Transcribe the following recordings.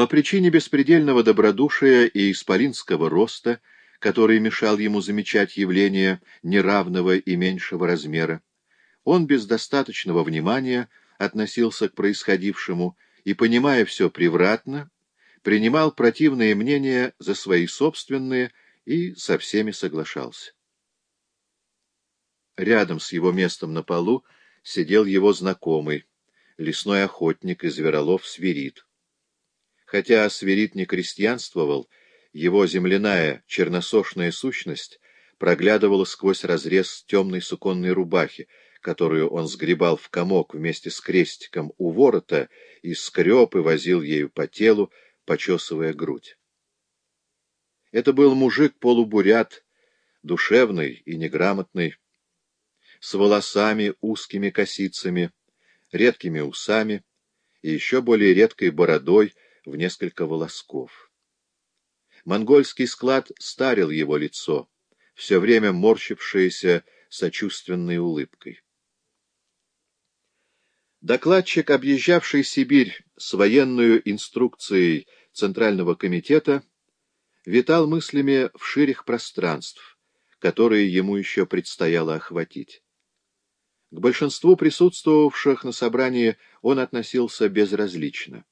По причине беспредельного добродушия и исполинского роста, который мешал ему замечать явления неравного и меньшего размера, он без достаточного внимания относился к происходившему и, понимая все превратно, принимал противные мнения за свои собственные и со всеми соглашался. Рядом с его местом на полу сидел его знакомый, лесной охотник из Веролов Свирит. Хотя Свирит не крестьянствовал, его земляная черносошная сущность проглядывала сквозь разрез темной суконной рубахи, которую он сгребал в комок вместе с крестиком у ворота и скреб и возил ею по телу, почесывая грудь. Это был мужик-полубурят, душевный и неграмотный, с волосами, узкими косицами, редкими усами и еще более редкой бородой в несколько волосков. Монгольский склад старил его лицо, все время морщившееся сочувственной улыбкой. Докладчик, объезжавший Сибирь с военную инструкцией Центрального комитета, витал мыслями в ширях пространств, которые ему еще предстояло охватить. К большинству присутствовавших на собрании он относился безразлично.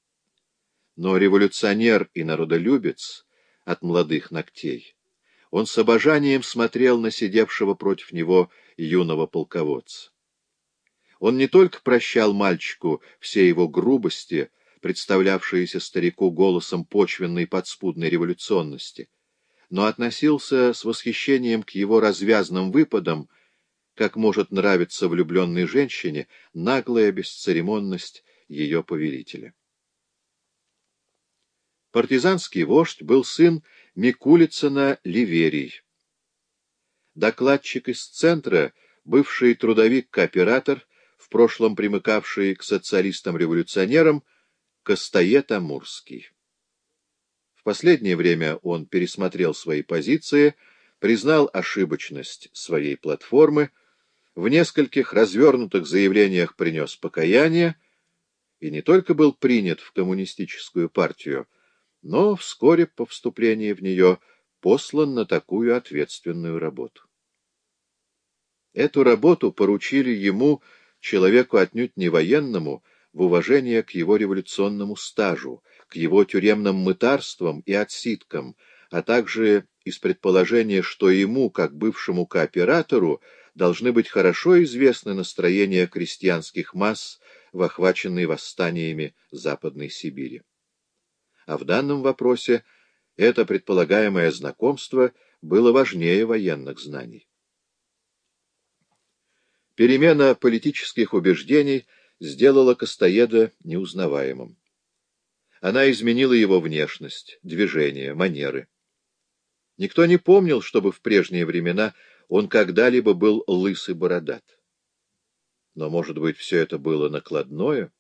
Но революционер и народолюбец от молодых ногтей, он с обожанием смотрел на сидевшего против него юного полководца. Он не только прощал мальчику все его грубости, представлявшиеся старику голосом почвенной подспудной революционности, но относился с восхищением к его развязным выпадам, как может нравиться влюбленной женщине наглая бесцеремонность ее повелителя. Партизанский вождь был сын Микулицына Ливерий. Докладчик из центра, бывший трудовик-кооператор, в прошлом примыкавший к социалистам-революционерам, Костоед Амурский. В последнее время он пересмотрел свои позиции, признал ошибочность своей платформы, в нескольких развернутых заявлениях принес покаяние и не только был принят в коммунистическую партию, но вскоре по вступлении в нее послан на такую ответственную работу. Эту работу поручили ему человеку отнюдь не военному, в уважение к его революционному стажу, к его тюремным мытарствам и отсидкам, а также из предположения, что ему, как бывшему кооператору, должны быть хорошо известны настроения крестьянских масс в охваченной восстаниями Западной Сибири. А в данном вопросе это предполагаемое знакомство было важнее военных знаний. Перемена политических убеждений сделала Костоеда неузнаваемым. Она изменила его внешность, движение, манеры. Никто не помнил, чтобы в прежние времена он когда-либо был лысый бородат. Но, может быть, все это было накладное?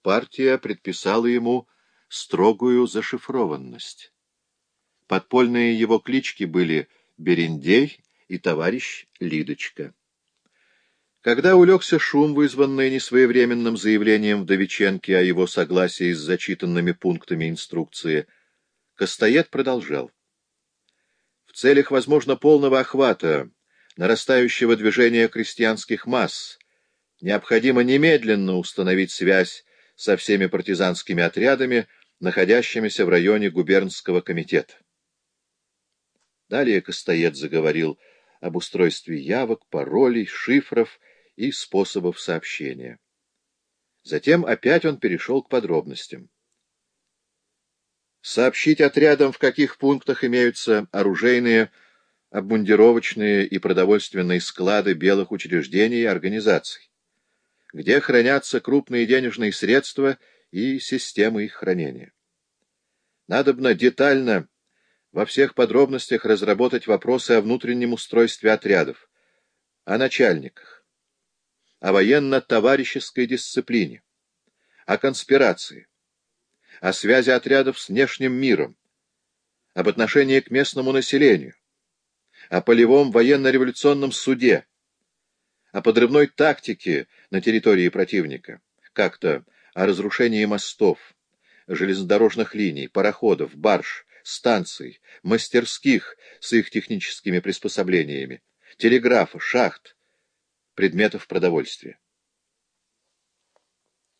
Партия предписала ему строгую зашифрованность. Подпольные его клички были Берендей и товарищ Лидочка. Когда улегся шум, вызванный несвоевременным заявлением Вдовиченки о его согласии с зачитанными пунктами инструкции, Костоед продолжал. В целях, возможно, полного охвата нарастающего движения крестьянских масс необходимо немедленно установить связь со всеми партизанскими отрядами, находящимися в районе губернского комитета. Далее Костоед заговорил об устройстве явок, паролей, шифров и способов сообщения. Затем опять он перешел к подробностям. Сообщить отрядам, в каких пунктах имеются оружейные, обмундировочные и продовольственные склады белых учреждений и организаций, где хранятся крупные денежные средства и системы их хранения. Надобно детально во всех подробностях разработать вопросы о внутреннем устройстве отрядов, о начальниках, о военно-товарищеской дисциплине, о конспирации, о связи отрядов с внешним миром, об отношении к местному населению, о полевом военно-революционном суде, о подрывной тактике на территории противника, как-то о разрушении мостов, железнодорожных линий, пароходов, барж, станций, мастерских с их техническими приспособлениями, телеграфа, шахт, предметов продовольствия.